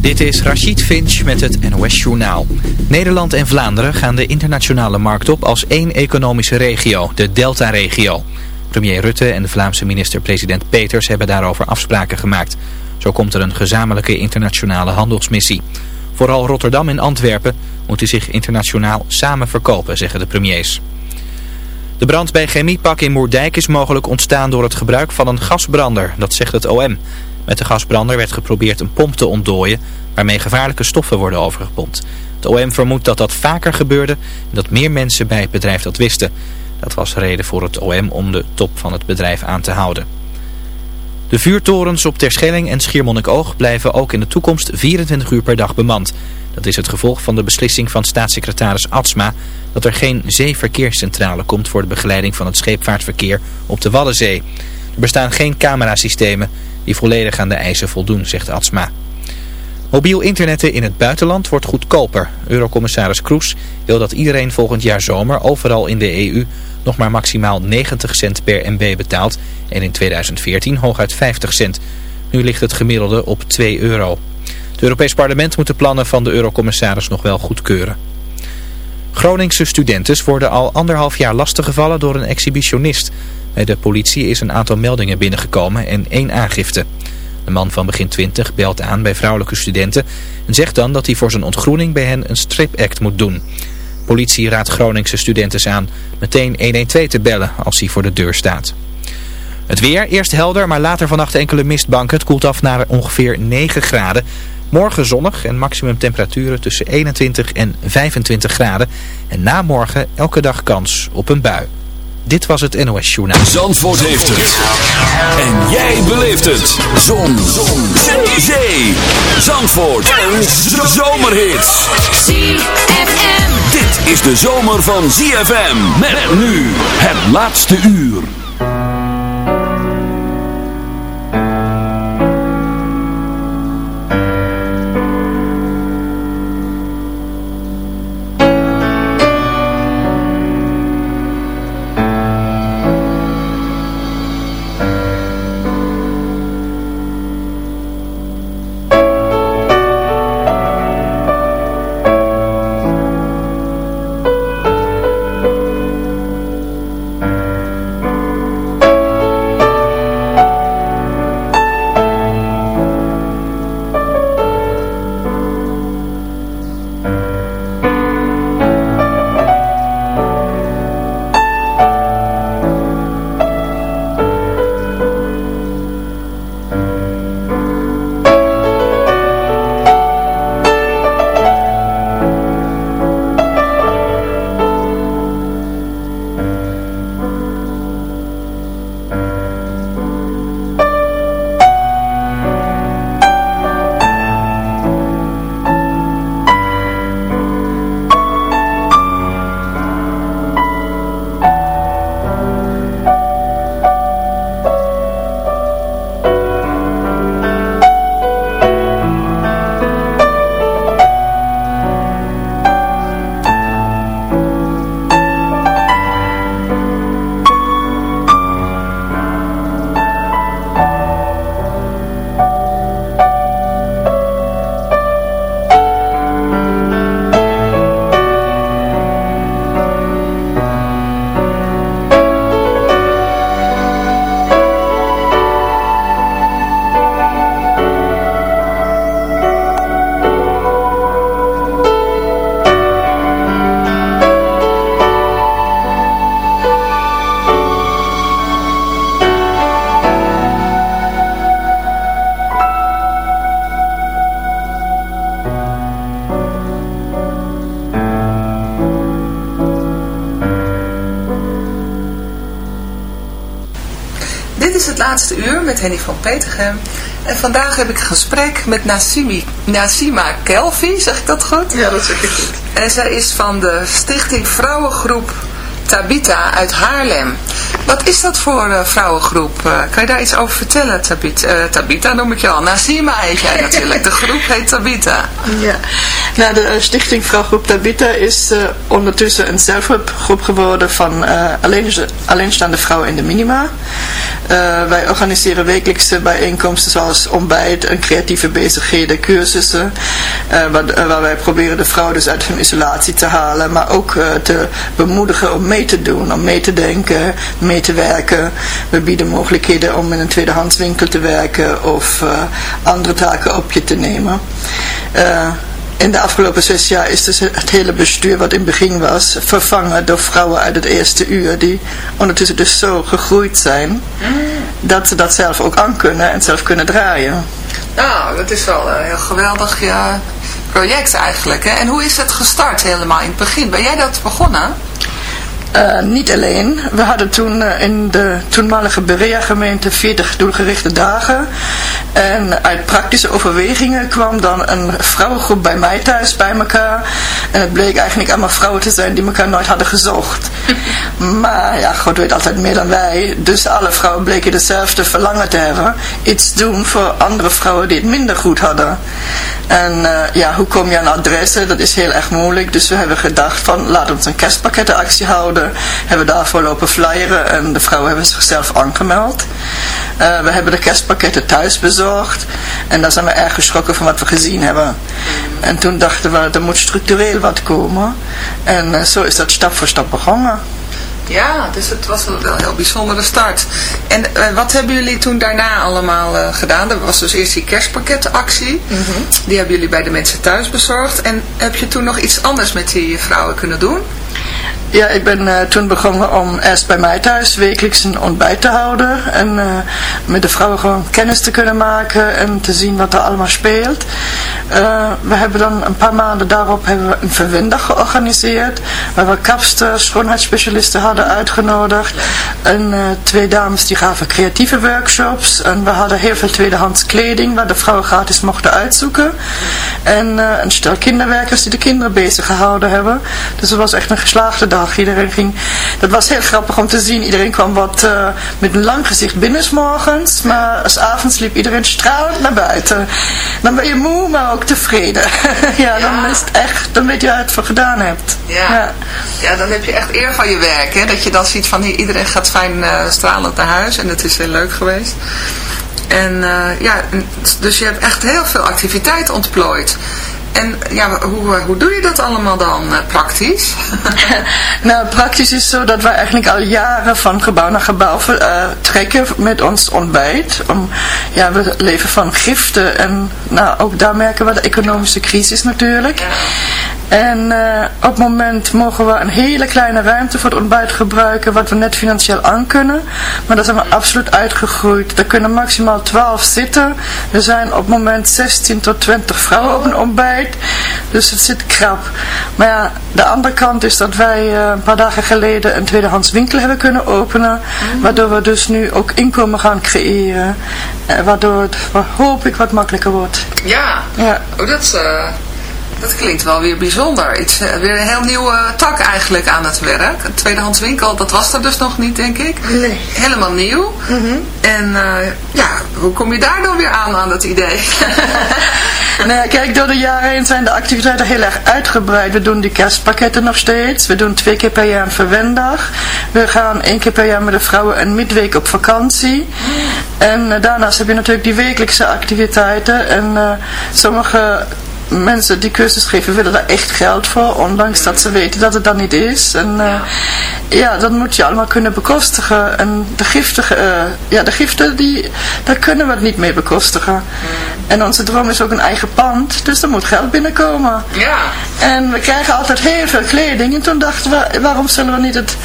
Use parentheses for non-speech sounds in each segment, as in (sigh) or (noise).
Dit is Rachid Finch met het NOS Journaal. Nederland en Vlaanderen gaan de internationale markt op als één economische regio, de Delta-regio. Premier Rutte en de Vlaamse minister-president Peters hebben daarover afspraken gemaakt. Zo komt er een gezamenlijke internationale handelsmissie. Vooral Rotterdam en Antwerpen moeten zich internationaal samen verkopen, zeggen de premiers. De brand bij Chemiepak in Moerdijk is mogelijk ontstaan door het gebruik van een gasbrander, dat zegt het OM. Met de gasbrander werd geprobeerd een pomp te ontdooien waarmee gevaarlijke stoffen worden overgepompt. Het OM vermoedt dat dat vaker gebeurde en dat meer mensen bij het bedrijf dat wisten. Dat was reden voor het OM om de top van het bedrijf aan te houden. De vuurtorens op Terschelling en Schiermonnikoog blijven ook in de toekomst 24 uur per dag bemand. Dat is het gevolg van de beslissing van staatssecretaris Atsma dat er geen zeeverkeerscentrale komt voor de begeleiding van het scheepvaartverkeer op de Waddenzee. Er bestaan geen camerasystemen die volledig aan de eisen voldoen, zegt Atsma. Mobiel internetten in het buitenland wordt goedkoper. Eurocommissaris Kroes wil dat iedereen volgend jaar zomer overal in de EU nog maar maximaal 90 cent per MB betaalt en in 2014 hooguit 50 cent. Nu ligt het gemiddelde op 2 euro. Het Europees Parlement moet de plannen van de eurocommissaris nog wel goedkeuren. Groningse studenten worden al anderhalf jaar lastiggevallen door een exhibitionist. Bij de politie is een aantal meldingen binnengekomen en één aangifte. De man van begin 20 belt aan bij vrouwelijke studenten en zegt dan dat hij voor zijn ontgroening bij hen een stripact moet doen. Politie raadt Groningse studenten aan meteen 112 te bellen als hij voor de deur staat. Het weer, eerst helder, maar later vannacht enkele mistbanken. Het koelt af naar ongeveer 9 graden. Morgen zonnig en maximum temperaturen tussen 21 en 25 graden. En na morgen elke dag kans op een bui. Dit was het NOS Journaal. Zandvoort heeft het. En jij beleeft het. Zon. Zon. Zee. Zee. Zandvoort. Een zomerhit. ZFM. Dit is de zomer van ZFM. Met nu het laatste uur. Met Henny van Petergem. En vandaag heb ik een gesprek met Nasimi, Nasima Kelvi, zeg ik dat goed? Ja, dat zeg ik goed. En zij is van de stichting Vrouwengroep Tabita uit Haarlem. Wat is dat voor uh, vrouwengroep? Uh, kan je daar iets over vertellen, Tabita? Uh, Tabita noem ik je al. Nasima heet jij natuurlijk. De groep heet Tabita. Ja, Nou, de Stichting Vrouwgroep Tabita is ondertussen een zelfhulpgroep geworden van alleen, alleenstaande vrouwen in de minima. Uh, wij organiseren wekelijkse bijeenkomsten zoals ontbijt en creatieve bezigheden, cursussen. Waar, waar, wij proberen de vrouwen dus uit hun isolatie te halen, maar ook te bemoedigen om mee te doen, om mee te denken, mee te werken. We bieden mogelijkheden om in een tweedehandswinkel te werken of andere taken op je te nemen. In de afgelopen zes jaar is dus het hele bestuur wat in het begin was vervangen door vrouwen uit het eerste uur die ondertussen dus zo gegroeid zijn dat ze dat zelf ook aan kunnen en zelf kunnen draaien. Nou, dat is wel een heel geweldig ja, project eigenlijk. Hè? En hoe is het gestart helemaal in het begin? Ben jij dat begonnen? Uh, niet alleen. We hadden toen uh, in de toenmalige Berea-gemeente 40 doelgerichte dagen. En uit praktische overwegingen kwam dan een vrouwengroep bij mij thuis bij elkaar. En het bleek eigenlijk allemaal vrouwen te zijn die elkaar nooit hadden gezocht. (laughs) maar ja, God weet altijd meer dan wij. Dus alle vrouwen bleken dezelfde verlangen te hebben. Iets doen voor andere vrouwen die het minder goed hadden. En uh, ja, hoe kom je aan adressen? Dat is heel erg moeilijk. Dus we hebben gedacht van laat ons een kerstpakkettenactie houden hebben we daarvoor lopen flyeren en de vrouwen hebben zichzelf aangemeld. Uh, we hebben de kerstpakketten thuis bezorgd en daar zijn we erg geschrokken van wat we gezien hebben. En toen dachten we, er moet structureel wat komen. En uh, zo is dat stap voor stap begonnen. Ja, dus het was wel een heel bijzondere start. En uh, wat hebben jullie toen daarna allemaal uh, gedaan? Er was dus eerst die kerstpakketactie. Mm -hmm. Die hebben jullie bij de mensen thuis bezorgd. En heb je toen nog iets anders met die vrouwen kunnen doen? Ja, ik ben uh, toen begonnen om eerst bij mij thuis wekelijks een ontbijt te houden. En uh, met de vrouwen gewoon kennis te kunnen maken en te zien wat er allemaal speelt. Uh, we hebben dan een paar maanden daarop hebben we een verwendag georganiseerd. Waar we kapsters, schoonheidsspecialisten hadden uitgenodigd. En twee dames die gaven creatieve workshops. En we hadden heel veel tweedehands kleding waar de vrouwen gratis mochten uitzoeken. En een stel kinderwerkers die de kinderen bezig gehouden hebben. Dus het was echt een geslaagde dag. Iedereen ging, dat was heel grappig om te zien. Iedereen kwam wat uh, met een lang gezicht binnensmorgens. Maar als avonds liep iedereen stralend naar buiten. Dan ben je moe, maar ook tevreden. ja, (laughs) ja, dan is het echt, dan weet je waar het voor gedaan hebt. Ja. ja. Ja. dan heb je echt eer van je werk. Hè? Dat je dan ziet van iedereen gaat fijn uh, stralend naar huis. En het is heel leuk geweest. En uh, ja, dus je hebt echt heel veel activiteit ontplooid. En ja, hoe, hoe doe je dat allemaal dan uh, praktisch? (laughs) nou, praktisch is zo dat wij eigenlijk al jaren van gebouw naar gebouw uh, trekken met ons ontbijt. Om, ja, we leven van giften en nou, ook daar merken we de economische crisis natuurlijk. Ja. En uh, op het moment mogen we een hele kleine ruimte voor het ontbijt gebruiken, wat we net financieel aan kunnen. Maar daar zijn we absoluut uitgegroeid. Er kunnen maximaal 12 zitten. Er zijn op het moment 16 tot 20 vrouwen op een ontbijt. Dus het zit krap. Maar ja, de andere kant is dat wij uh, een paar dagen geleden een tweedehands winkel hebben kunnen openen. Mm. Waardoor we dus nu ook inkomen gaan creëren. Uh, waardoor het, hoop ik, wat makkelijker wordt. Ja, ja. Oh, dat is... Dat klinkt wel weer bijzonder. Iets, uh, weer een heel nieuwe tak eigenlijk aan het werk. Een tweedehands winkel, dat was er dus nog niet, denk ik. Nee. Helemaal nieuw. Mm -hmm. En uh, ja, hoe kom je daar dan weer aan, aan dat idee? (laughs) nou ja, kijk, door de jaren heen zijn de activiteiten heel erg uitgebreid. We doen die kerstpakketten nog steeds. We doen twee keer per jaar een verwendag. We gaan één keer per jaar met de vrouwen een midweek op vakantie. En uh, daarnaast heb je natuurlijk die wekelijkse activiteiten. En sommige mensen die cursus geven willen daar echt geld voor, ondanks dat ze weten dat het dan niet is. En uh, ja, dat moet je allemaal kunnen bekostigen. En de giften, uh, ja, de giften die, daar kunnen we het niet mee bekostigen. En onze droom is ook een eigen pand, dus er moet geld binnenkomen. Ja. En we krijgen altijd heel veel kleding. En toen dachten we, waarom zullen we niet het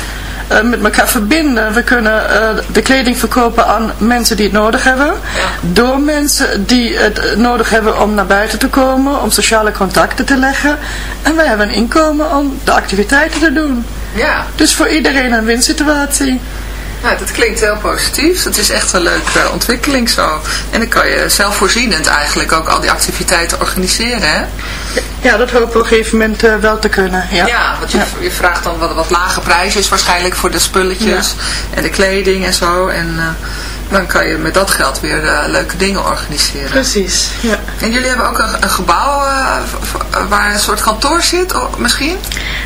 uh, met elkaar verbinden. We kunnen uh, de kleding verkopen aan mensen die het nodig hebben. Door mensen die het nodig hebben om naar buiten te komen. Om sociale contacten te leggen. En wij hebben een inkomen om de activiteiten te doen. Ja. Dus voor iedereen een winsituatie. Nou, dat klinkt heel positief. Dat is echt een leuke uh, ontwikkeling zo. En dan kan je zelfvoorzienend eigenlijk ook al die activiteiten organiseren, hè? Ja, dat hopen we op een gegeven moment uh, wel te kunnen. Ja, ja want je, ja. je vraagt dan wat, wat lage prijzen is waarschijnlijk voor de spulletjes ja. en de kleding en zo. En uh, dan kan je met dat geld weer uh, leuke dingen organiseren. Precies, ja. En jullie hebben ook een, een gebouw uh, waar een soort kantoor zit, misschien?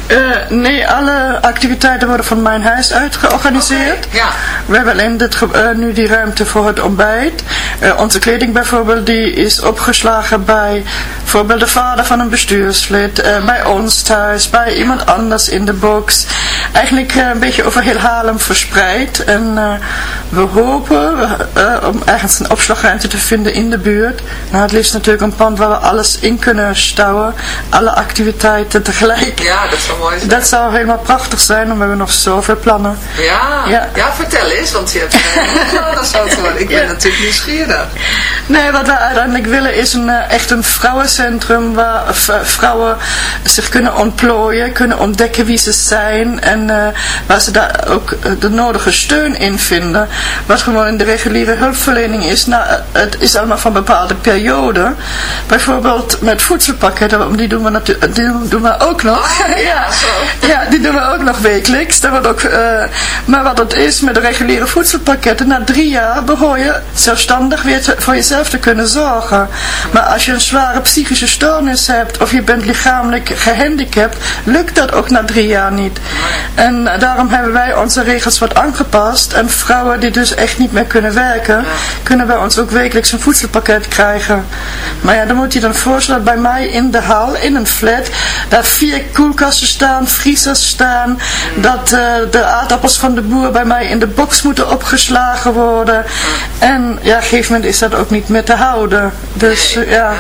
Uh, nee, alle activiteiten worden van mijn huis uit georganiseerd. Okay, ja. We hebben alleen dit, nu die ruimte voor het ontbijt. onze kleding bijvoorbeeld, die is opgeslagen bij bijvoorbeeld de vader van een bestuurslid, bij ons thuis, bij iemand anders in de box. Eigenlijk een beetje over heel Haarlem verspreid. En we hopen uh, om ergens een opslagruimte te vinden in de buurt. Nou, het liefst natuurlijk een pand waar we alles in kunnen stouwen. Alle activiteiten tegelijk. Ja, dat zou mooi zijn. Dat zou helemaal prachtig zijn, we hebben nog zoveel plannen. Ja, ja. ja vertel eens, want je hebt plannen zo te worden. Ik ben ja. natuurlijk nieuwsgierig. Nee, wat we uiteindelijk willen is een, echt een vrouwencentrum waar vrouwen zich kunnen ontplooien, kunnen ontdekken wie ze zijn en uh, waar ze daar ook de nodige steun in vinden. Wat gewoon in de reguliere hulpverlening is, nou, het is allemaal van bepaalde perioden. Bijvoorbeeld met voedselpakketten, die doen we, natuurlijk, die doen we ook nog. (laughs) Ja, zo. ja, die doen we ook nog wekelijks. Dat wordt ook, uh, maar wat het is met de reguliere voedselpakketten, na drie jaar behoor je zelfstandig weer te, voor jezelf te kunnen zorgen. Maar als je een zware psychische stoornis hebt, of je bent lichamelijk gehandicapt, lukt dat ook na drie jaar niet. En daarom hebben wij onze regels wat aangepast. En vrouwen die dus echt niet meer kunnen werken, kunnen bij ons ook wekelijks een voedselpakket krijgen. Maar ja, dan moet je dan voorstellen, bij mij in de hal, in een flat, daar vier koelkasten staan, vriezers staan, dat uh, de aardappels van de boer bij mij in de box moeten opgeslagen worden. En ja, op een gegeven moment is dat ook niet meer te houden. Dus uh, ja.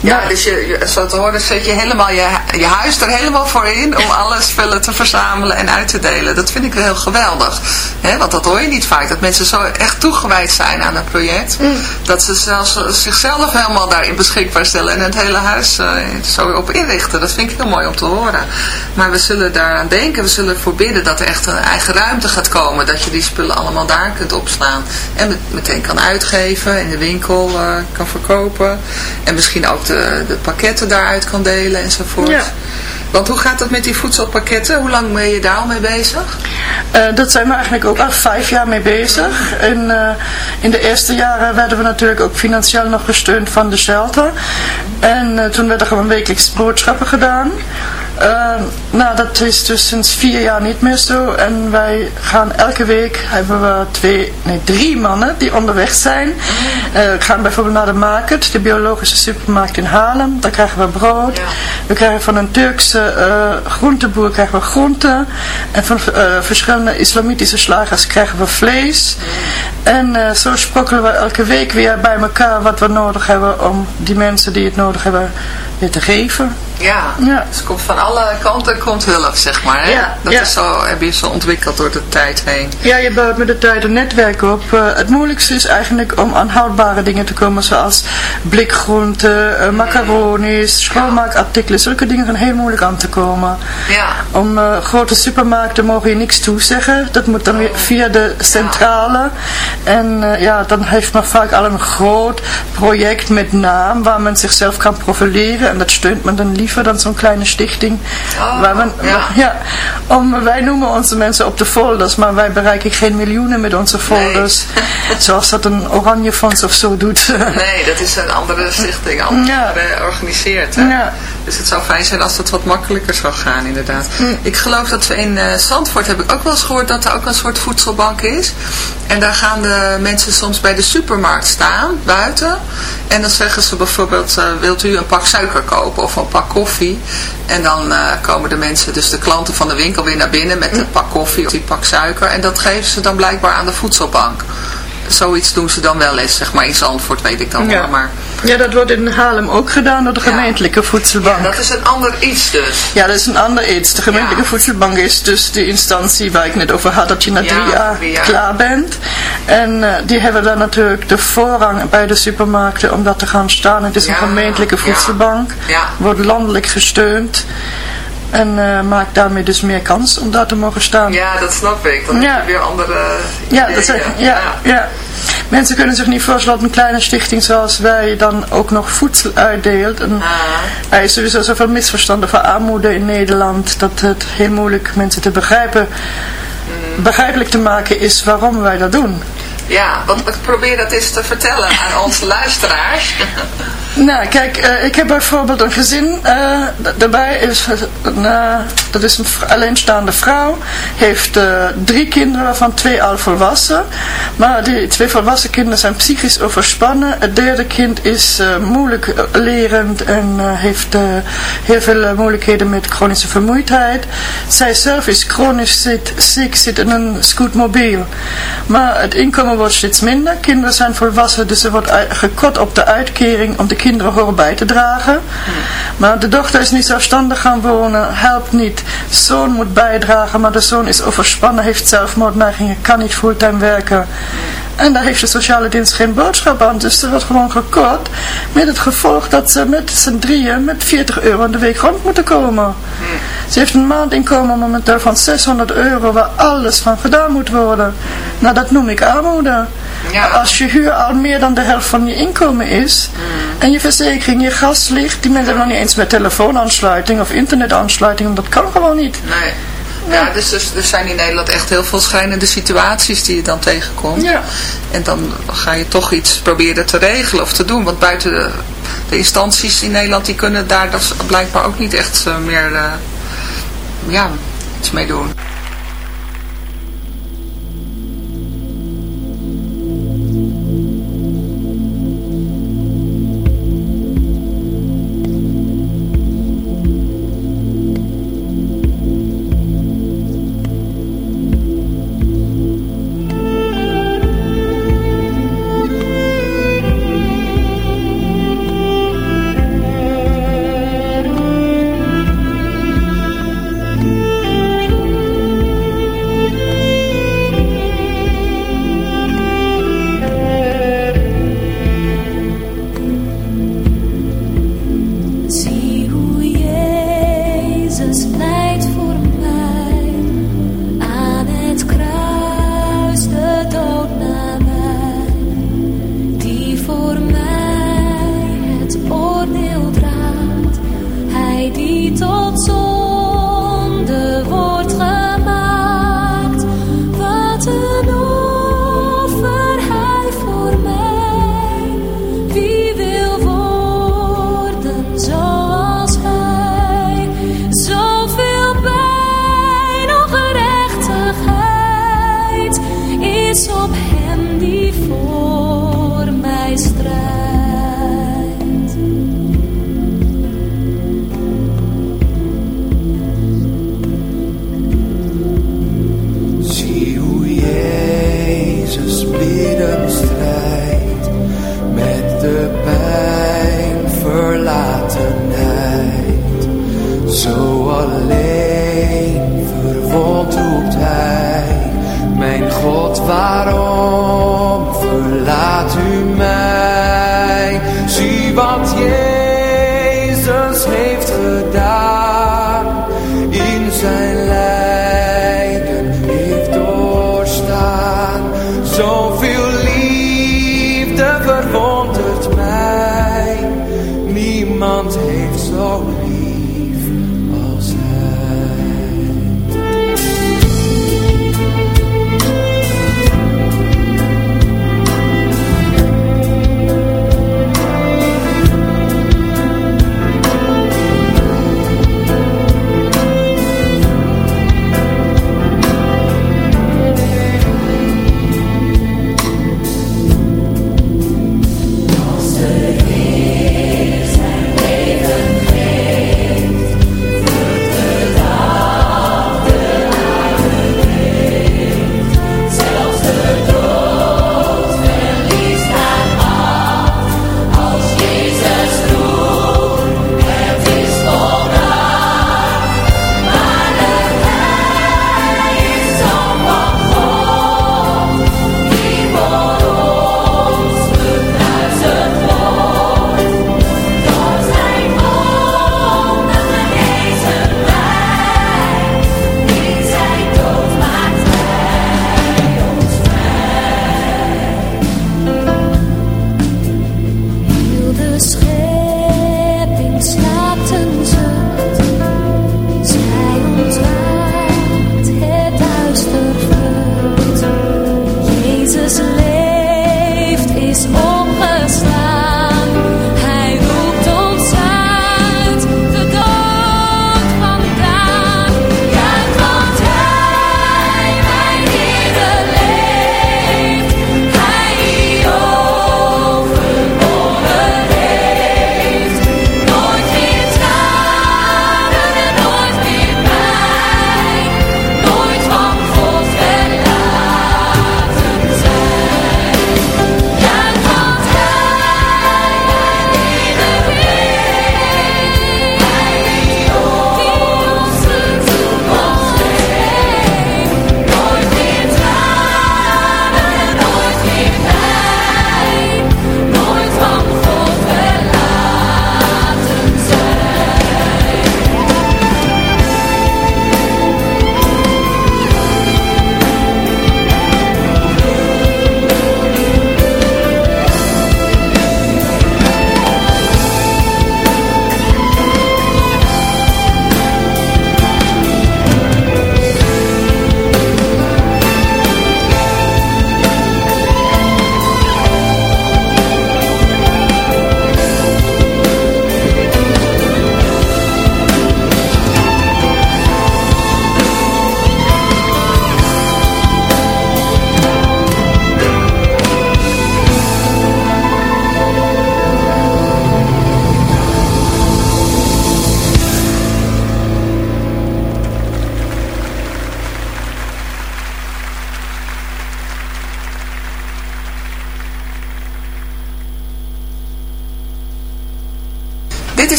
Ja, dus je, zo te horen zet je helemaal je, je huis er helemaal voor in om alle spullen te verzamelen en uit te delen. Dat vind ik heel geweldig. He, want dat hoor je niet vaak. Dat mensen zo echt toegewijd zijn aan het project. Mm. Dat ze zelfs zichzelf helemaal daarin beschikbaar stellen en het hele huis uh, zo op inrichten. Dat vind ik heel mooi om te horen. Maar we zullen daaraan denken. We zullen ervoor bidden dat er echt een eigen ruimte gaat komen. Dat je die spullen allemaal daar kunt opslaan. En met, meteen kan uitgeven. In de winkel uh, kan verkopen. En misschien ook de, de pakketten daaruit kan delen enzovoort. Ja. Want hoe gaat dat met die voedselpakketten? Hoe lang ben je daar al mee bezig? Uh, dat zijn we eigenlijk ook al vijf jaar mee bezig. En, uh, in de eerste jaren werden we natuurlijk ook financieel nog gesteund van de shelter. En uh, toen werden er gewoon wekelijks boodschappen gedaan. Uh, nou, dat is dus sinds vier jaar niet meer zo. En wij gaan elke week, hebben we twee, nee, drie mannen die onderweg zijn. Uh, we gaan bijvoorbeeld naar de market, de biologische supermarkt in Haarlem. Daar krijgen we brood. Ja. We krijgen van een Turkse uh, groenteboer krijgen we groenten. En van verschillende islamitische slagers krijgen we vlees. En zo sprokkelen we elke week weer bij elkaar wat we nodig hebben om die mensen die het nodig hebben weer te geven. Ja, Ja. dus het komt van alle kanten komt hulp, zeg maar. Hè? Ja, Dat ja. is zo, heb je zo ontwikkeld door de tijd heen. Ja, je bouwt met de tijd een netwerk op. Uh, het moeilijkste is eigenlijk om aan houdbare dingen te komen, zoals blikgroenten, uh, macaronis, schoonmaakartikelen. Zulke dingen zijn heel moeilijk aan te komen. Ja, Om uh, grote supermarkten mogen je niks toezeggen. Dat moet dan weer via de centrale. En ja, dan heeft men vaak al een groot project met naam waar men zichzelf kan profileren. En dat steunt men dan liever dan zo'n kleine stichting. Oh, waar men, ja. (laughs) ja, om, wij noemen onze mensen op de folders, maar wij bereiken geen miljoenen met onze folders. (laughs) Zoals dat een oranje fonds of zo doet. nee, dat is een andere stichting, (laughs) anders Ja. georganiseerd. Hè? Ja. Dus het zou fijn zijn als het wat makkelijker zou gaan, inderdaad. Ik geloof dat we in eh, Zandvoort, heb ik ook wel eens gehoord, dat er ook een soort voedselbank is. En daar gaan de mensen soms bij de supermarkt staan, buiten. En dan zeggen ze bijvoorbeeld, eh, wilt u een pak suiker kopen of een pak koffie? En dan eh, komen de mensen, dus de klanten van de winkel weer naar binnen met een pak koffie of die pak suiker. En dat geven ze dan blijkbaar aan de voedselbank. Zoiets doen ze dan wel eens, zeg maar in Zandvoort weet ik dan Ja. wel. Maar ja, dat wordt in Haarlem ook gedaan door de Ja. gemeentelijke voedselbank. dat is een ander iets dus. Ja, dat is een ander iets. De gemeentelijke Ja. voedselbank is dus de instantie waar ik net over had, dat je na drie jaar klaar bent. En eh, die hebben dan natuurlijk de voorrang bij de supermarkten om dat te gaan staan. Het is een gemeentelijke voedselbank, wordt landelijk gesteund. En eh, maakt daarmee dus meer kans om daar te mogen staan. Ja, dat snap ik. Dan Ja. heb je weer andere Ja, ideeën. dat zijn, ja, ja. Mensen kunnen zich niet voorstellen dat een kleine stichting zoals wij dan ook nog voedsel uitdeelt. En Ah. er is sowieso zoveel misverstanden van armoede in Nederland dat het heel moeilijk mensen te begrijpen, Mm. begrijpelijk te maken is waarom wij dat doen. Ja, want ik probeer dat eens te vertellen aan onze luisteraars. (laughs) Nou, kijk, uh, ik heb bijvoorbeeld een gezin, uh, daarbij is, uh, dat is een alleenstaande vrouw, heeft drie kinderen, waarvan twee al volwassen. Maar die twee volwassen kinderen zijn psychisch overspannen. Het derde kind is moeilijk lerend en heeft heel veel moeilijkheden met chronische vermoeidheid. Zij zelf is chronisch ziek, ziek, zit in een scootmobiel. Maar het inkomen wordt steeds minder. Kinderen zijn volwassen, dus er wordt gekort op de uitkering om de horen bij te dragen. Maar de dochter is niet zelfstandig gaan wonen, helpt niet. Zoon moet bijdragen, maar de zoon is overspannen, heeft zelfmoordneigingen, kan niet fulltime werken. En daar heeft de sociale dienst geen boodschap aan. Dus er wordt gewoon gekort. Met het gevolg dat ze met z'n drieën met 40 euro in de week rond moeten komen. Ze heeft een maandinkomen momenteel van 600 euro waar alles van gedaan moet worden. Nou, dat noem ik armoede. Ja. Als je huur al meer dan de helft van je inkomen is. En je verzekering, je gaslicht. Die mensen hebben nog niet eens met telefoonaansluiting of internetaansluiting. Dat kan gewoon niet. Nee. Ja, dus, dus er zijn in Nederland echt heel veel schrijnende situaties die je dan tegenkomt. Ja. En dan ga je toch iets proberen te regelen of te doen. Want buiten de, de instanties in Nederland, die kunnen daar dat blijkbaar ook niet echt uh, meer uh, ja, iets mee doen.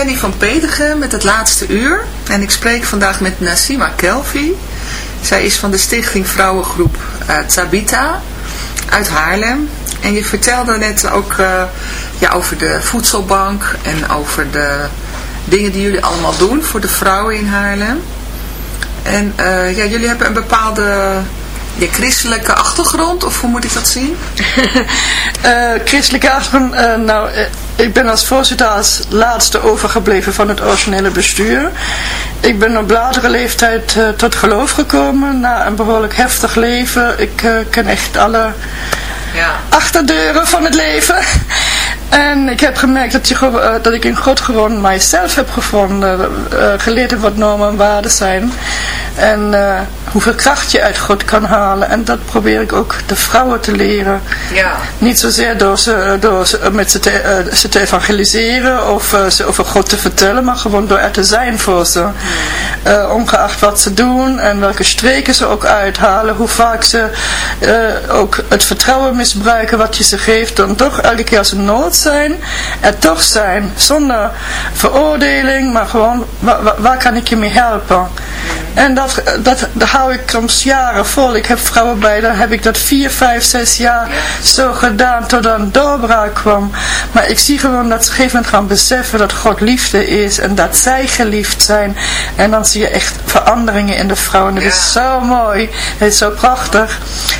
Henny van Pedegen met het laatste uur. En ik spreek vandaag met Nasima Kelvi. Zij is van de stichting Vrouwengroep uh, Tabita uit Haarlem. En je vertelde net ook uh, ja, over de voedselbank en over de dingen die jullie allemaal doen voor de vrouwen in Haarlem. En uh, ja, jullie hebben een bepaalde je christelijke achtergrond, of hoe moet ik dat zien? (laughs) christelijke achtergrond, nou, ik ben als voorzitter als laatste overgebleven van het originele bestuur. Ik ben op latere leeftijd tot geloof gekomen, na een behoorlijk heftig leven. Ik ken echt alle ja. achterdeuren van het leven. En ik heb gemerkt dat, je, dat ik in God gewoon mijzelf heb gevonden. geleerd heb wat normen en waarden zijn. En hoeveel kracht je uit God kan halen. En dat probeer ik ook de vrouwen te leren. Ja. Niet zozeer door ze, door ze, met ze, te, ze te evangeliseren of uh, ze over God te vertellen. Maar gewoon door er te zijn voor ze. ongeacht wat ze doen en welke streken ze ook uithalen. Hoe vaak ze ook het vertrouwen misbruiken wat je ze geeft. Dan toch elke keer als ze nood zijn. Er toch zijn. Zonder veroordeling. Maar gewoon waar, waar kan ik je mee helpen. En dat, dat, dat hou ik soms jaren vol. Ik heb vrouwen bij, daar heb ik dat vier, vijf, zes jaar zo gedaan tot er een doorbraak kwam. Maar ik zie gewoon dat ze op een gegeven moment gaan beseffen dat God liefde is en dat zij geliefd zijn. En dan zie je echt veranderingen in de vrouwen. Dat is zo mooi. Het is zo prachtig.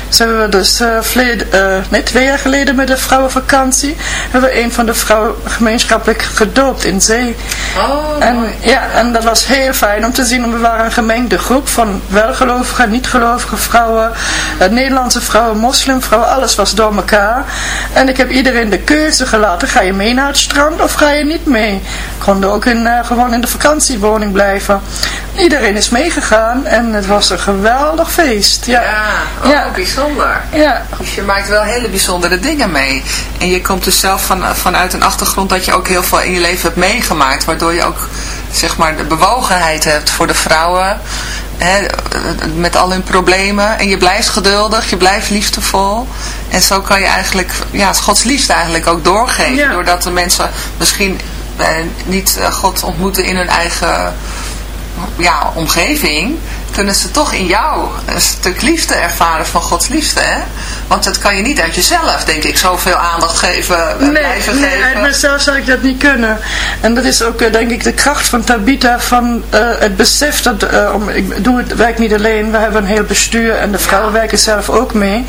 Zo hebben we dus uh, verleden, uh, nee, twee jaar geleden met de vrouwenvakantie hebben we een van de vrouwen gemeenschappelijk gedoopt in zee. Oh, en, ja, en dat was heel fijn om te zien. We waren een gemengde groep van welgelovige, niet-gelovige vrouwen, uh, Nederlandse vrouwen, moslimvrouwen, alles was door elkaar. En ik heb iedereen de keuze gelaten, ga je mee naar het strand of ga je niet mee? Ik kon ook in, uh, gewoon in de vakantiewoning blijven. Iedereen is meegegaan en het was een geweldig feest. Ja, ja, oh, ja. bijzonder. Ja. Dus je maakt wel hele bijzondere dingen mee. En je komt dus zelf van, vanuit een achtergrond dat je ook heel veel in je leven hebt meegemaakt, waardoor je ook zeg maar de bewogenheid hebt voor de vrouwen hè, met al hun problemen. En je blijft geduldig, je blijft liefdevol. En zo kan je eigenlijk ja, Gods liefde eigenlijk ook doorgeven. Doordat de mensen misschien eh, niet God ontmoeten in hun eigen ja, omgeving kunnen ze toch in jou een stuk liefde ervaren van Gods liefde, hè? Want dat kan je niet uit jezelf, denk ik, zoveel aandacht geven, nee, blijven nee, geven. uit mezelf zou ik dat niet kunnen. En dat is ook, denk ik, de kracht van Tabita, van uh, het besef dat, uh, om, ik doe het werk niet alleen, we hebben een heel bestuur en de vrouwen ja. werken zelf ook mee.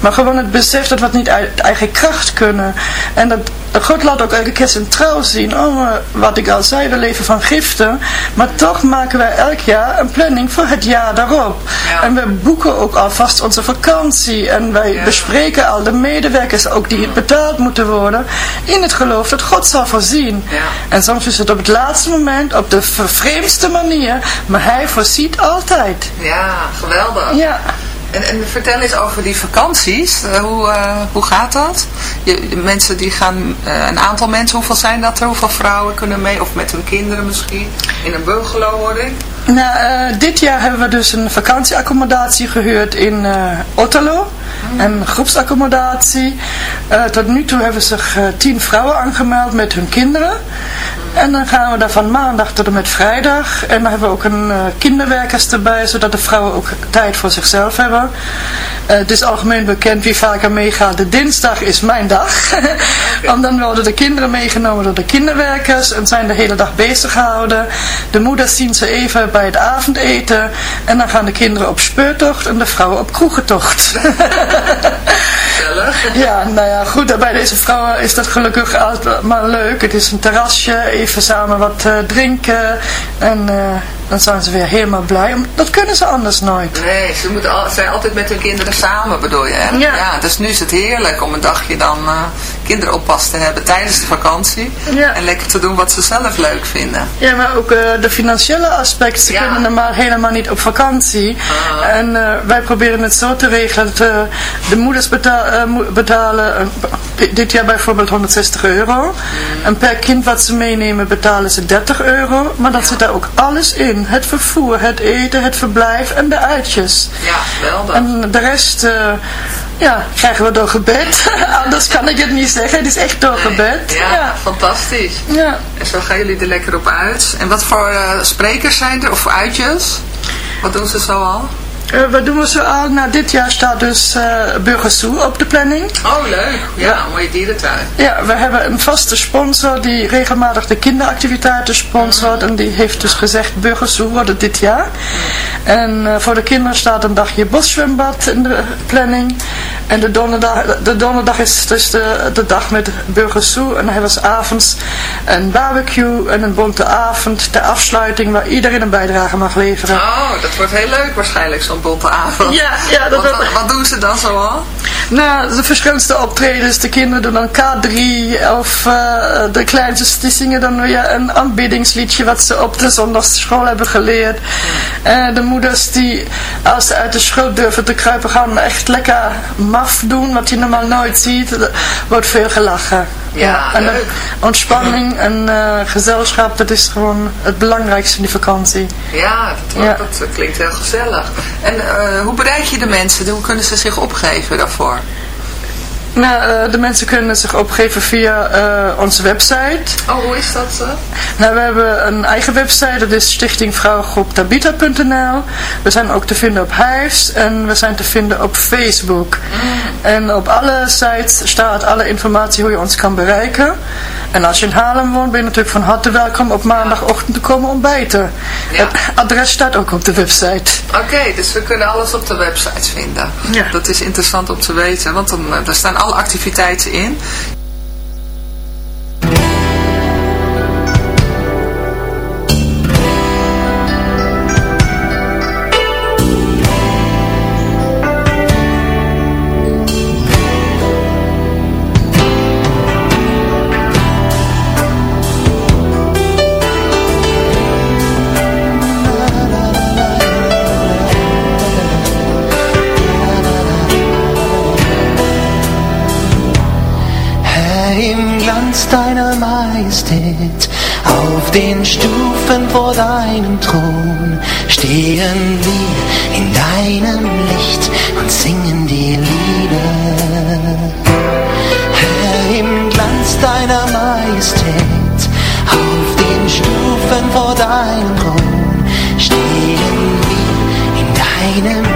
Maar gewoon het besef dat we het niet uit eigen kracht kunnen. En dat God laat ook elke keer zijn trouw zien. Oh, wat ik al zei, we leven van giften. Maar toch maken wij elk jaar een planning voor het jaar daarop. Ja. En we boeken ook alvast onze vakantie. En wij ja. bespreken al de medewerkers ook die betaald moeten worden. In het geloof dat God zal voorzien. Ja. En soms is het op het laatste moment op de vervreemdste manier. Maar hij voorziet altijd. Ja, geweldig. Ja. En, en, vertel eens over die vakanties. Uh, hoe, uh, hoe gaat dat? Je, mensen die gaan, uh, een aantal mensen, hoeveel zijn dat er? Hoeveel vrouwen kunnen mee? Of met hun kinderen misschien? In een bungalow? Nou, dit jaar hebben we dus een vakantieaccommodatie gehuurd in Otterlo. Een groepsaccommodatie. tot nu toe hebben zich tien vrouwen aangemeld met hun kinderen. En dan gaan we daar van maandag tot en met vrijdag. En dan hebben we ook een uh, kinderwerkers erbij, zodat de vrouwen ook tijd voor zichzelf hebben. Het is algemeen bekend wie vaker meegaat. De dinsdag is mijn dag. (laughs) Want dan worden de kinderen meegenomen door de kinderwerkers en zijn de hele dag bezig gehouden. De moeders zien ze even bij het avondeten. En dan gaan de kinderen op speurtocht en de vrouwen op kroegentocht. (laughs) ja, nou ja, goed. Bij deze vrouwen is dat gelukkig maar leuk. Het is een terrasje, even samen wat uh, drinken. En uh, dan zijn ze weer helemaal blij. Dat kunnen ze anders nooit. Nee, ze moeten al, zijn altijd met hun kinderen samen, bedoel je, hè? Ja. ja. Dus nu is het heerlijk om een dagje dan uh, kinderoppas te hebben tijdens de vakantie. Ja. En lekker te doen wat ze zelf leuk vinden. Ja, maar ook uh, de financiële aspect. Ze Ja. kunnen normaal helemaal niet op vakantie. Ah. En uh, wij proberen het zo te regelen dat uh, de moeders beta uh, mo- betalen, uh, dit jaar bijvoorbeeld 160 euro. En per kind wat ze meenemen betalen ze 30 euro. Maar dat zit daar ook alles in. Het vervoer, het eten, het verblijf en de uitjes. Ja, geweldig. En de rest, uh, ja, krijgen we door gebed. (laughs) Anders kan ik het niet zeggen. Het is echt door gebed. Ja, ja, fantastisch. Ja. En zo gaan jullie er lekker op uit. En wat voor uh, sprekers zijn er? Of uitjes? Wat doen ze zo al? Uh, wat doen we zo al? Nou, dit jaar staat dus uh, op de planning. Oh, leuk. Ja, ja. mooie dierentuin. Ja, we hebben een vaste sponsor die regelmatig de kinderactiviteiten sponsort. En die heeft dus gezegd, Burgersoe wordt het dit jaar. En uh, voor de kinderen staat een dagje boszwembad in de planning. En de donderdag, de donderdag is dus de, de dag met Burgersoe. En dan hebben we avonds een barbecue en een bonte avond. De afsluiting waar iedereen een bijdrage mag leveren. Oh, dat wordt heel leuk waarschijnlijk, zo'n bonte avond. Ja, ja. Dat wat, wat, doen ze dan zoal? Nou, de verschillendste optredens. De kinderen doen dan K3 of uh, de kleinste die zingen dan weer een aanbiddingsliedje wat ze op de zondagsschool hebben geleerd. En uh, de moeders die, als ze uit de school durven te kruipen, gaan echt lekker maf doen, wat je normaal nooit ziet. Er wordt veel gelachen. Ja, ja en leuk. ontspanning en uh, gezelschap, dat is gewoon het belangrijkste in die vakantie. Ja, dat, ja. dat klinkt heel gezellig. En uh, hoe bereik je de mensen? Hoe kunnen ze zich opgeven daarvoor? Nou, uh, de mensen kunnen zich opgeven via uh, onze website. Oh, hoe is dat? Uh? Nou, we hebben een eigen website, dat is stichtingvrouwengroep We zijn ook te vinden op Hives en we zijn te vinden op Facebook. Mm. En op alle sites staat alle informatie hoe je ons kan bereiken. En als je in Haarlem woont, ben je natuurlijk van harte welkom op maandagochtend te komen ontbijten. Ja. Het adres staat ook op de website. Oké, okay, dus we kunnen alles op de website vinden. Ja. Dat is interessant om te weten, want dan, daar staan alle activiteiten in. Den Stufen vor deinem Thron stehen wir in deinem Licht und singen die Lieder. Herr, im Glanz deiner Majestät, auf den Stufen vor deinem Thron stehen wir in deinem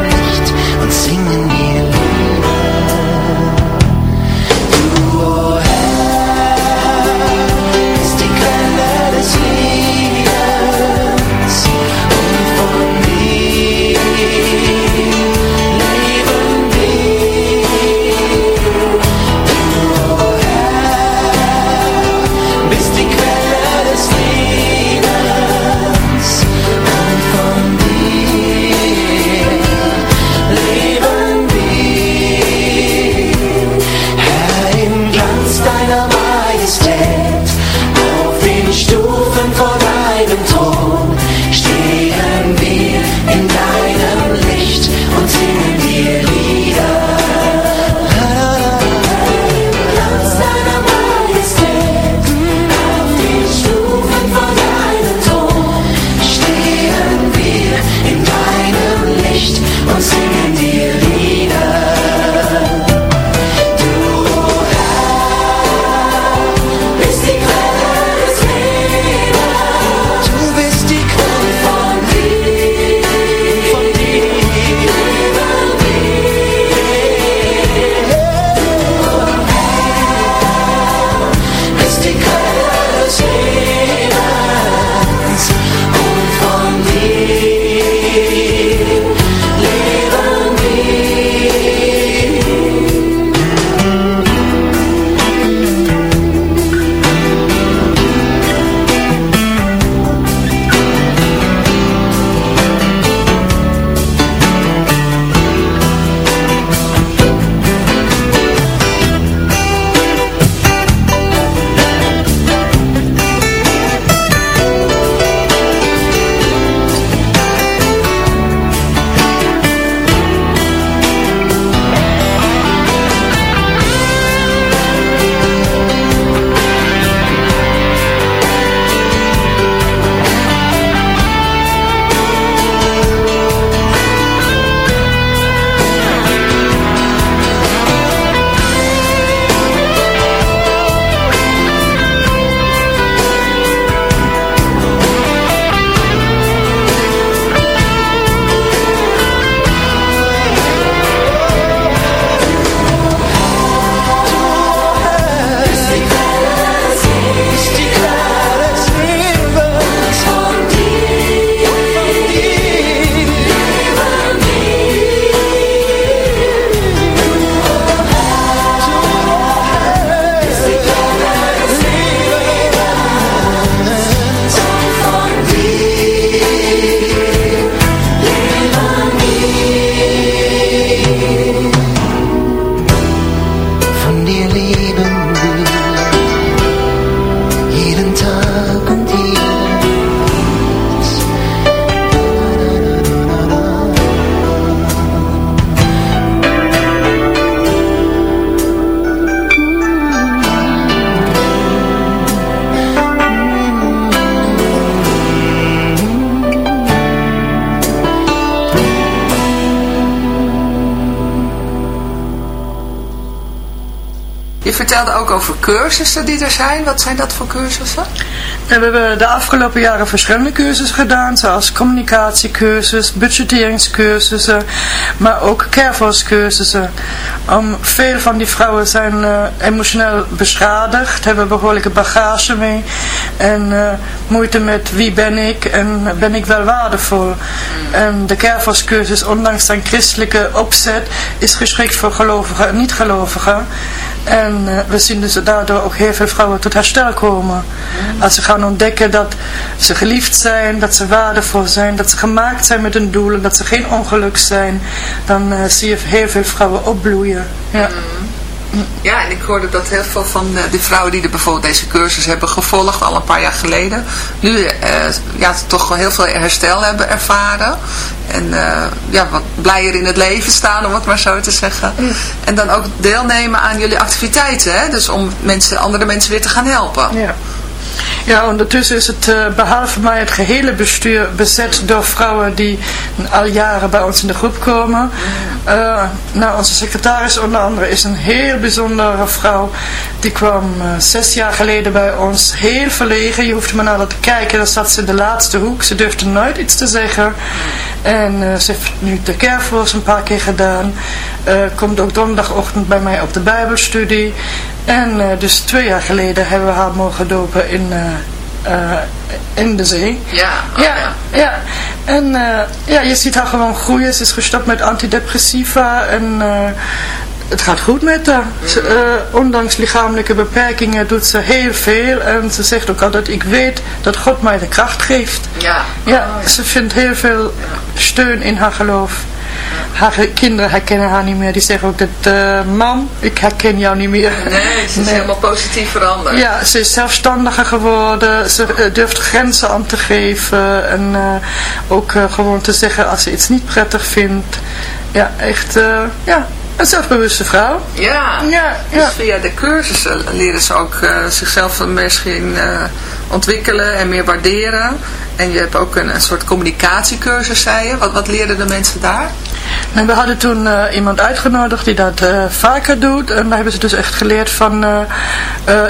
vertelde ook over cursussen die er zijn. Wat zijn dat voor cursussen? En we hebben de afgelopen jaren verschillende cursussen gedaan, zoals communicatiecursus, budgetteringscursussen, maar ook cursussen. Um, veel van die vrouwen zijn uh, emotioneel beschadigd, hebben behoorlijke bagage mee en uh, moeite met wie ben ik en ben ik wel waardevol. En de cursus, ondanks zijn christelijke opzet, is geschikt voor gelovigen en niet-gelovigen. En uh, we zien dus daardoor ook heel veel vrouwen tot herstel komen. Als ze gaan ontdekken dat ze geliefd zijn, dat ze waardevol zijn, dat ze gemaakt zijn met een doel en dat ze geen ongeluk zijn, dan uh, zie je heel veel vrouwen opbloeien. Ja. Ja, en ik hoorde dat heel veel van de, de vrouwen die er bijvoorbeeld deze cursus hebben gevolgd al een paar jaar geleden, nu uh, ja, toch wel heel veel herstel hebben ervaren. En uh, ja, wat blijer in het leven staan, om het maar zo te zeggen. En dan ook deelnemen aan jullie activiteiten, hè? dus om mensen, andere mensen weer te gaan helpen. Ja. Ja, ondertussen is het uh, behalve mij het gehele bestuur bezet door vrouwen die al jaren bij ons in de groep komen. Uh, nou, onze secretaris onder andere is een heel bijzondere vrouw. Die kwam uh, zes jaar geleden bij ons. Heel verlegen, je hoeft maar naar haar te kijken. Dan zat ze in de laatste hoek. Ze durfde nooit iets te zeggen. En ze heeft nu de kerkvoors een paar keer gedaan. komt ook donderdagochtend bij mij op de bijbelstudie. En uh, dus twee jaar geleden hebben we haar mogen dopen in, uh, uh, in de zee. Ja, oh, ja, ja, ja. En ja, je ziet haar gewoon groeien. Ze is gestopt met antidepressiva en het gaat goed met haar. Ze, ondanks lichamelijke beperkingen doet ze heel veel. En ze zegt ook altijd, ik weet dat God mij de kracht geeft. Ja. Ja, ze vindt heel veel steun in haar geloof haar kinderen herkennen haar niet meer. Die zeggen ook dat, uh, mam, ik herken jou niet meer. Nee, ze is helemaal positief veranderd. Ja, ze is zelfstandiger geworden. Ze uh, durft grenzen aan te geven. En ook gewoon te zeggen als ze iets niet prettig vindt. Ja, echt, ja, een zelfbewuste vrouw. Ja, ja, dus via de cursussen leren ze ook zichzelf misschien ontwikkelen en meer waarderen. En je hebt ook een, een soort communicatiecursus, zei je. Wat, wat leerden de mensen daar? En we hadden toen uh, iemand uitgenodigd die dat uh, vaker doet. En daar hebben ze dus echt geleerd van uh,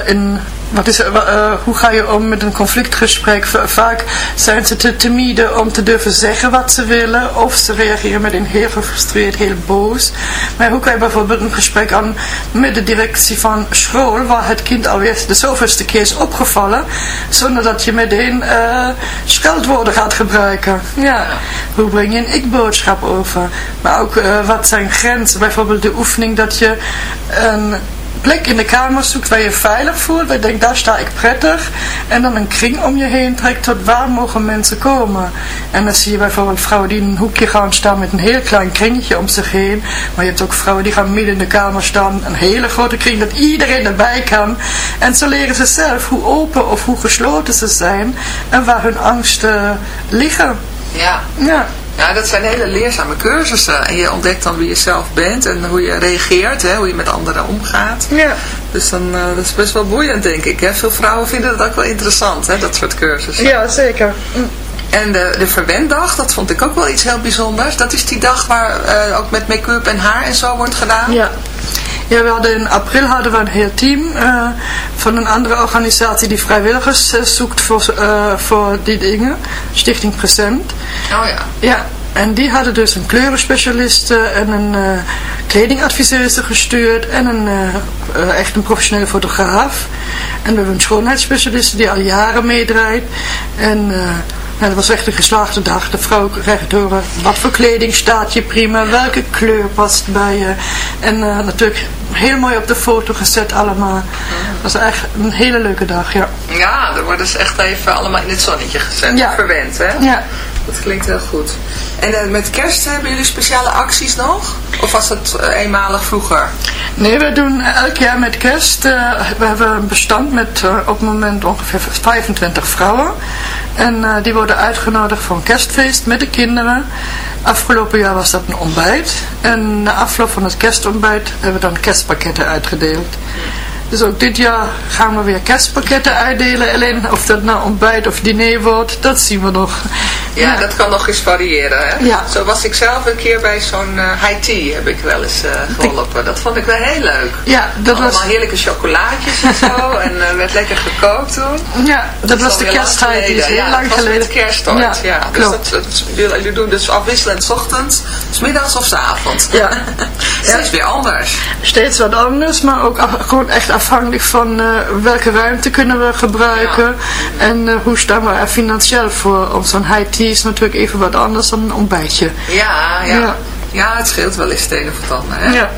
in wat is, uh, hoe ga je om met een conflictgesprek? Vaak zijn ze te timide om te durven zeggen wat ze willen. Of ze reageren met een heel gefrustreerd, heel boos. Maar hoe kan je bijvoorbeeld een gesprek aan met de directie van school, waar het kind alweer de zoveelste keer is opgevallen, zonder dat je meteen uh, scheldwoorden gaat gebruiken. Ja. Hoe breng je een ik-boodschap over? Maar ook uh, wat zijn grenzen? Bijvoorbeeld de oefening dat je een plek in de kamer zoekt waar je veilig voelt. Waar je denkt, daar sta ik prettig. En dan een kring om je heen trekt tot waar mogen mensen komen. En dan zie je bijvoorbeeld vrouwen die in een hoekje gaan staan met een heel klein kringetje om zich heen. Maar je hebt ook vrouwen die gaan midden in de kamer staan. Een hele grote kring dat iedereen erbij kan. En zo leren ze zelf hoe open of hoe gesloten ze zijn. En waar hun angsten liggen. Ja. Ja. Ja, dat zijn hele leerzame cursussen. En je ontdekt dan wie je zelf bent en hoe je reageert, hè, hoe je met anderen omgaat. Ja. Dus dan, uh, dat is best wel boeiend, denk ik. Hè? Veel vrouwen vinden dat ook wel interessant, hè, dat soort cursussen. Ja, zeker. En de, de verwenddag, dat vond ik ook wel iets heel bijzonders. Dat is die dag waar uh, ook met make-up en haar en zo wordt gedaan. Ja. Ja, we hadden in april hadden we een heel team uh, van een andere organisatie die vrijwilligers uh, zoekt voor, uh, voor die dingen. Stichting Present. Oh ja. Ja, en die hadden dus een kleurenspecialiste en een uh, gestuurd en een, uh, echt een professionele fotograaf. En we hebben een schoonheidsspecialiste die al jaren meedraait. En nou, dat was echt een geslaagde dag. De vrouw krijgt horen wat voor kleding staat je prima, welke kleur past bij je. En natuurlijk heel mooi op de foto gezet allemaal. Dat was echt een hele leuke dag, ja. Ja, er worden ze echt even allemaal in het zonnetje gezet. Ja. Verwend, hè? Ja. Dat klinkt heel goed. En uh, met kerst hebben jullie speciale acties nog? Of was het uh, eenmalig vroeger? Nee, we doen elk jaar met kerst. Uh, we hebben een bestand met op het moment ongeveer 25 vrouwen. En die worden uitgenodigd voor een kerstfeest met de kinderen. Afgelopen jaar was dat een ontbijt. En na afloop van het kerstontbijt hebben we dan kerstpakketten uitgedeeld. Dus ook dit jaar gaan we weer kerstpakketten uitdelen. Alleen of dat nou ontbijt of diner wordt, dat zien we nog. Ja, dat kan nog eens variëren. Hè? Ja. Zo was ik zelf een keer bij zo'n eh, high tea heb ik wel eens eh, geholpen. Dat vond ik wel heel leuk. Ja, dat Allemaal was, heerlijke chocolaatjes en zo. (laughs) en eh, werd lekker gekookt toen. ja, dat was de kersttijd, die is heel ja, lang dat geleden. met kersttijd, ja. Ja, Dus klopt. dat, dat- jullie, doen dus afwisselend 's ochtends, 's middags of 's avonds. (laughs) Ja. Steeds weer anders. Steeds wat anders, maar ook af- gewoon echt afhankelijk van welke ruimte kunnen we gebruiken. En hoe staan we er financieel voor. Om zo'n high tea is natuurlijk even wat anders dan een ontbijtje. Ja, ja. Ja. Ja, het scheelt wel eens het een of het ander. Hè? Ja.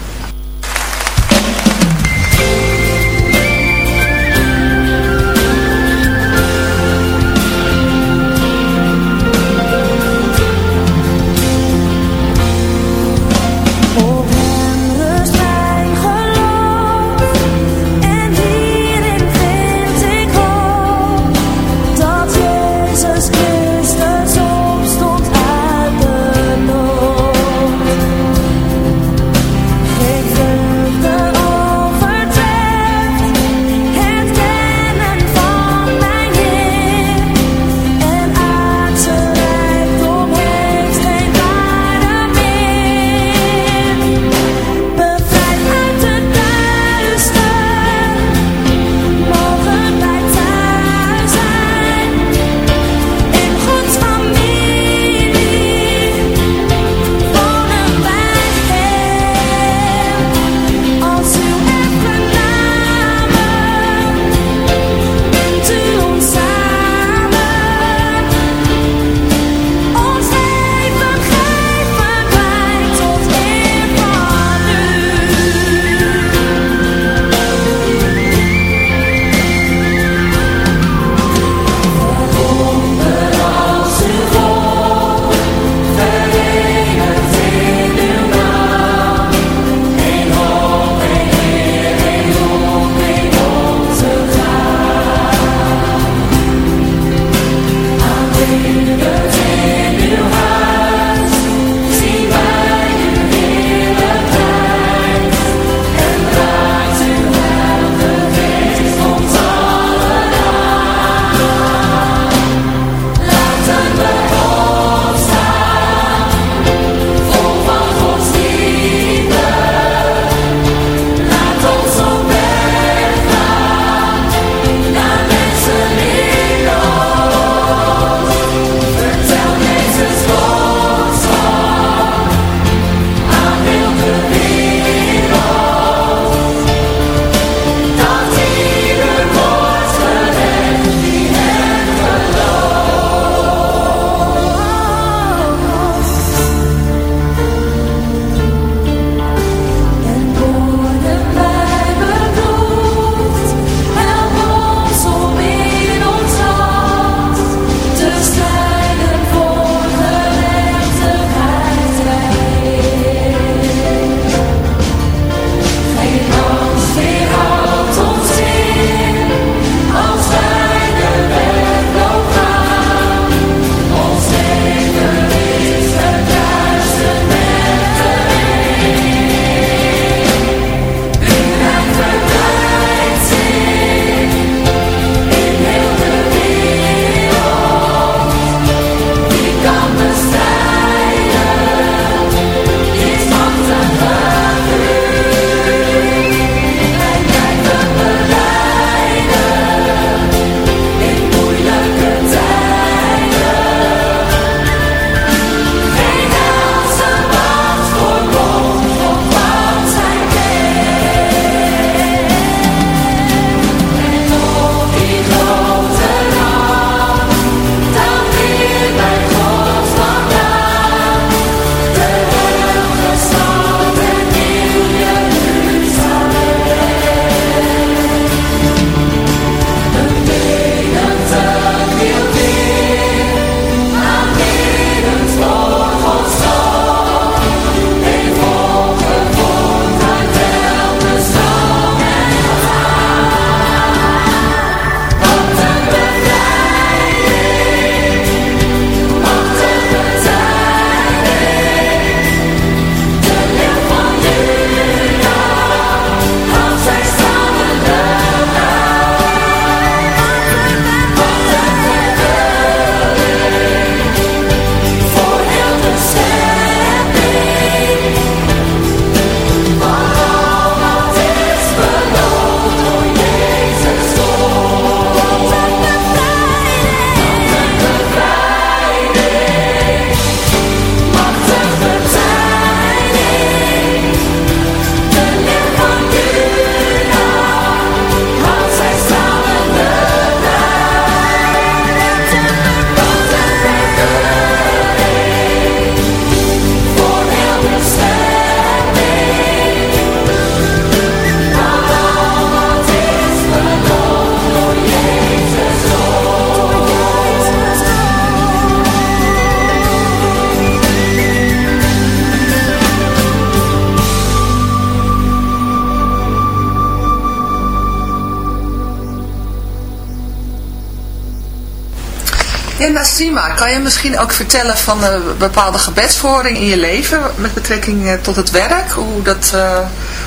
Nassima, kan je misschien ook vertellen van een bepaalde gebedsvoering in je leven met betrekking eh, tot het werk? Hoe dat, eh,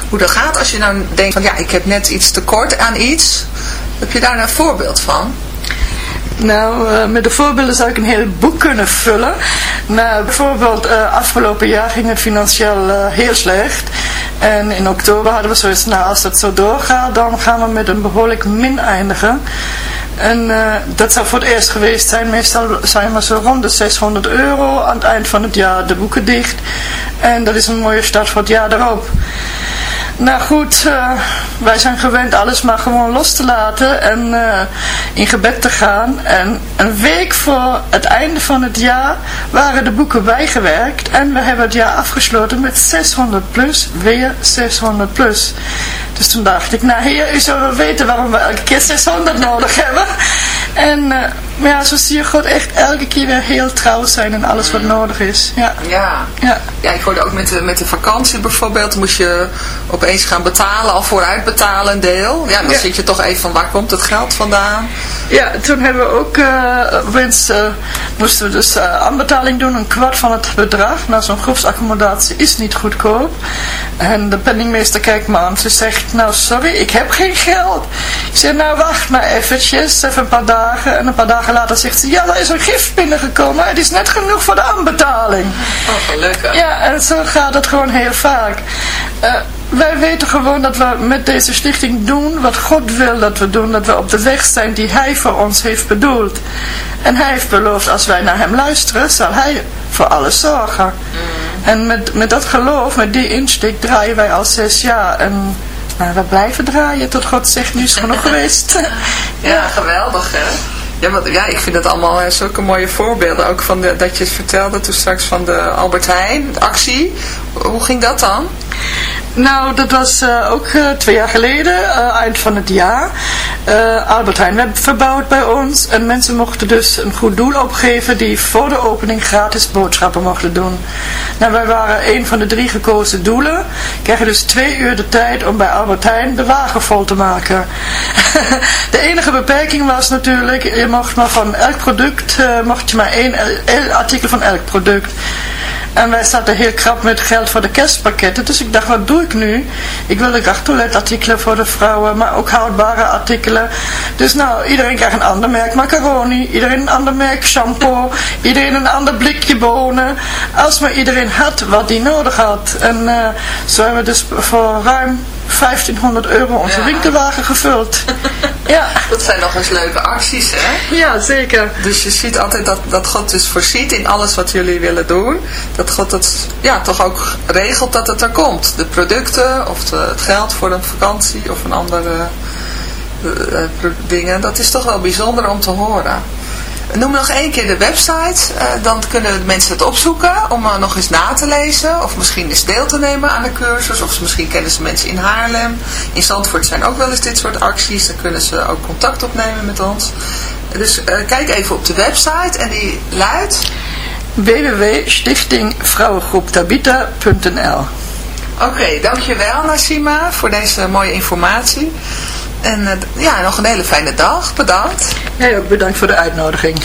hoe dat gaat als je nou denkt van ja, ik heb net iets tekort aan iets. Heb je daar een voorbeeld van? Nou, eh, met de voorbeelden zou ik een heel boek kunnen vullen. Nou, bijvoorbeeld, eh, afgelopen jaar ging het financieel eh, heel slecht. En in oktober hadden we zoiets, nou als dat zo doorgaat, dan gaan we met een behoorlijk min eindigen. En eh, dat zou voor het eerst geweest zijn. Meestal zijn we zo rond de 600 euro aan het eind van het jaar de boeken dicht. En dat is een mooie start voor het jaar erop. Nou goed, eh, wij zijn gewend alles maar gewoon los te laten en eh, in gebed te gaan. En een week voor het einde van het jaar waren de boeken bijgewerkt. En we hebben het jaar afgesloten met 600 plus, weer 600 plus. Dus toen dacht ik, nou heer, u zou wel weten waarom we elke keer 600 nodig hebben. En eh, maar ja, zo zie je God echt elke keer weer heel trouw zijn in alles wat nodig is. Ja. Ja. Ja. Ja, ik hoorde ook met de, met de vakantie bijvoorbeeld, moest je opeens gaan betalen, al vooruit betalen een deel. Ja, dan Ja. zit je toch even van waar komt het geld vandaan? Ja, toen hebben we ook eh winst, eh, moesten we dus eh, aanbetaling doen, een kwart van het bedrag. Nou, zo'n groepsaccommodatie is niet goedkoop. En de penningmeester kijkt me aan, ze zegt, nou sorry, ik heb geen geld. Ik zeg, nou wacht maar eventjes, even een paar dagen. En een paar dagen later zegt ze, ja, er is een gift binnengekomen, het is net genoeg voor de aanbetaling. Oh, gelukkig. Ja, en zo gaat het gewoon heel vaak. Eh, wij weten gewoon dat we met deze stichting doen wat God wil dat we doen. Dat we op de weg zijn die Hij voor ons heeft bedoeld. En Hij heeft beloofd, als wij naar Hem luisteren, zal Hij voor alles zorgen. En met, met dat geloof, met die insteek, draaien wij al zes jaar. En nou, we blijven draaien tot God zegt, nu is genoeg geweest. (laughs) Ja, geweldig hè. Ja, want, ja, ik vind het allemaal eh, zulke mooie voorbeelden. Ook van de, dat je het vertelde toen straks van de Albert Heijn, actie. Hoe ging dat dan? Nou, dat was eh, ook eh, twee jaar geleden, eh, eind van het jaar. Albert Heijn werd verbouwd bij ons. En mensen mochten dus een goed doel opgeven die voor de opening gratis boodschappen mochten doen. Nou, wij waren een van de drie gekozen doelen. Kregen dus twee uur de tijd om bij Albert Heijn de wagen vol te maken. (laughs) de enige beperking was natuurlijk, je mocht maar van elk product, mocht je maar één artikel van elk product. En wij zaten heel krap met geld voor de kerstpakketten. Dus ik dacht, wat doe ik nu? Ik wilde graag toiletartikelen voor de vrouwen, maar ook houdbare artikelen. Dus nou, iedereen krijgt een ander merk macaroni, iedereen een ander merk shampoo, iedereen een ander blikje bonen. Als maar iedereen had wat hij nodig had. En eh, zo hebben we dus voor ruim 1500 euro onze Ja. winkelwagen gevuld. (laughs) ja. Dat zijn nog eens leuke acties hè. ja, zeker. Dus je ziet altijd dat, dat God dus voorziet in alles wat jullie willen doen. Dat God het ja, toch ook regelt dat het er komt. De producten of de- het geld voor een vakantie of een andere eh, eh, dingen. Dat is toch wel bijzonder om te horen. Noem nog één keer de website. eh, dan kunnen mensen het opzoeken om eh, nog eens na te lezen. Of misschien eens deel te nemen aan de cursus. Of misschien kennen ze mensen in Haarlem. In Zandvoort zijn ook wel eens dit soort acties. Dan kunnen ze ook contact opnemen met ons. Dus eh, kijk even op de website en die luidt... www.stichtingvrouwengroeptabita.nl Oké, dankjewel Nassima voor deze mooie informatie. En eh, ja, nog een hele fijne dag. Bedankt. Jij ook bedankt voor de uitnodiging.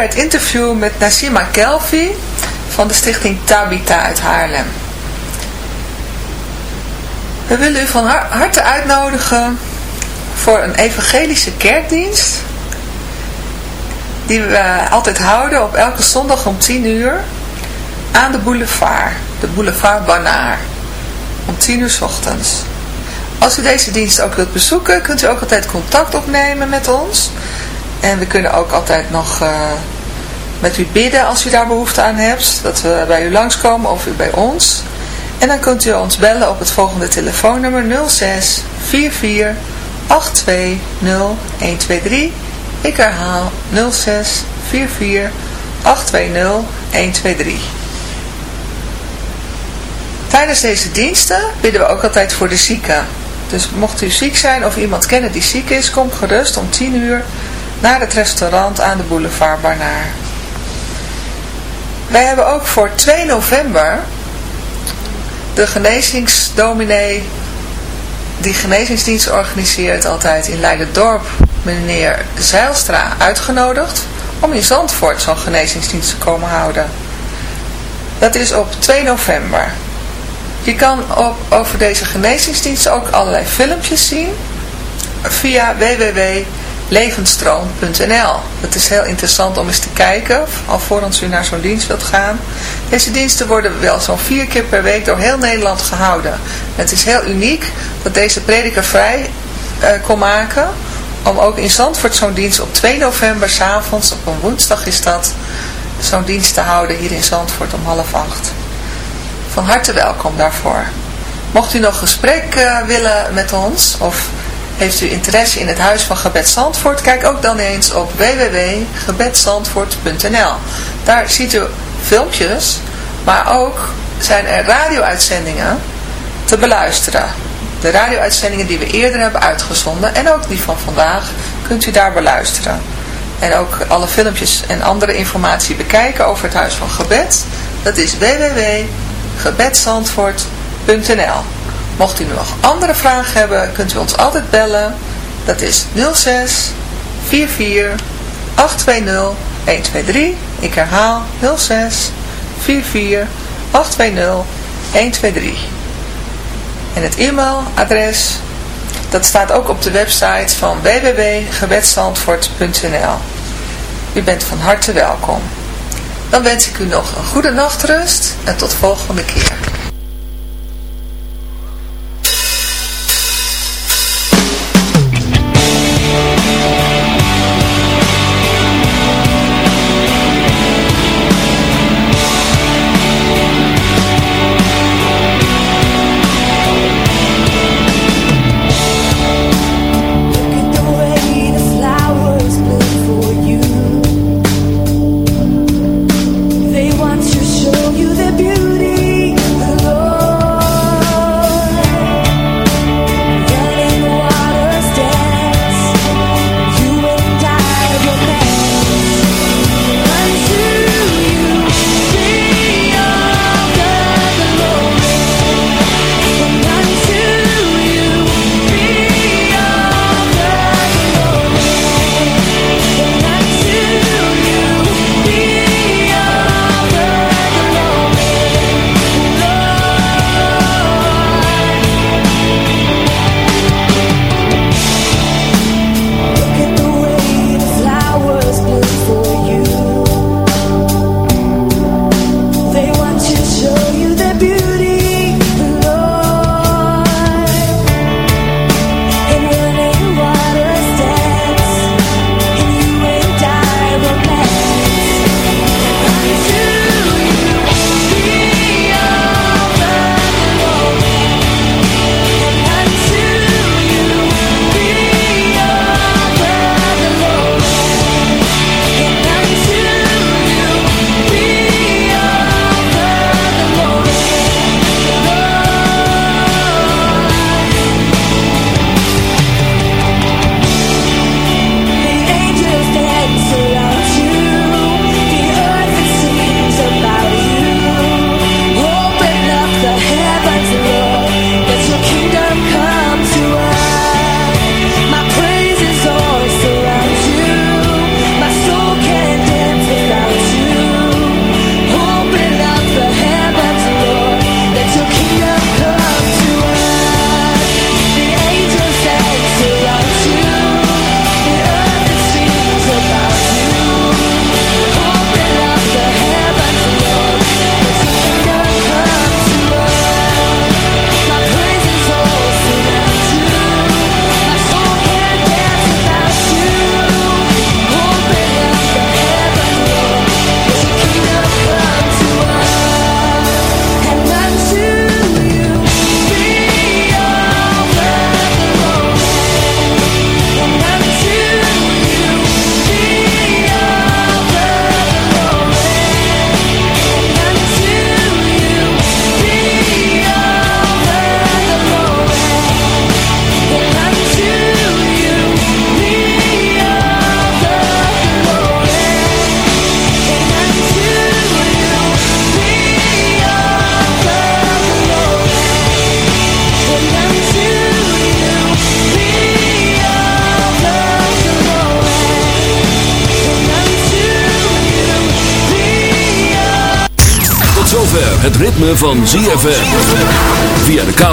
Het interview met Nassima Kelfi van de stichting Tabita uit Haarlem. We willen u van har- harte uitnodigen voor een evangelische kerkdienst die we altijd houden op elke zondag om 10 uur aan de boulevard, de boulevard Banaar, om 10 uur ochtends. Als u deze dienst ook wilt bezoeken, kunt u ook altijd contact opnemen met ons. En we kunnen ook altijd nog eh, met u bidden als u daar behoefte aan hebt. Dat we bij u langskomen of u bij ons. En dan kunt u ons bellen op het volgende telefoonnummer 06 44 82 0123. Ik herhaal 06 44 820 123. Tijdens deze diensten bidden we ook altijd voor de zieken. Dus mocht u ziek zijn of iemand kennen die ziek is, kom gerust om 10 uur naar het restaurant aan de boulevard Barnaar. Wij hebben ook voor 2 november de genezingsdominee die genezingsdienst organiseert altijd in Leiden-dorp, meneer Zeilstra, uitgenodigd om in Zandvoort zo'n genezingsdienst te komen houden. Dat is op 2 november. Je kan op, over deze genezingsdienst ook allerlei filmpjes zien via www.levensstroom.nl. Het is heel interessant om eens te kijken, alvorens u naar zo'n dienst wilt gaan. Deze diensten worden wel zo'n vier keer per week door heel Nederland gehouden. Het is heel uniek dat deze prediker vrij eh, kon maken om ook in Zandvoort zo'n dienst op 2 november s'avonds, op een woensdag is dat, zo'n dienst te houden hier in Zandvoort om half acht. Van harte welkom daarvoor. Mocht u nog gesprek uh, willen met ons of heeft u interesse in het Huis van Gebed Zandvoort, kijk ook dan eens op www.gebedzandvoort.nl. Daar ziet u filmpjes, maar ook zijn er radio-uitzendingen te beluisteren. De radio-uitzendingen die we eerder hebben uitgezonden en ook die van vandaag kunt u daar beluisteren. En ook alle filmpjes en andere informatie bekijken over het Huis van Gebed. Dat is www.gebedsandvoort.nl Mocht u nog andere vragen hebben, kunt u ons altijd bellen. Dat is 06 44 820 123. Ik herhaal 06 44 820 123. En het e-mailadres, dat staat ook op de website van www.gebedsstandvoort.nl. U bent van harte welkom. Dan wens ik u nog een goede nachtrust en tot volgende keer.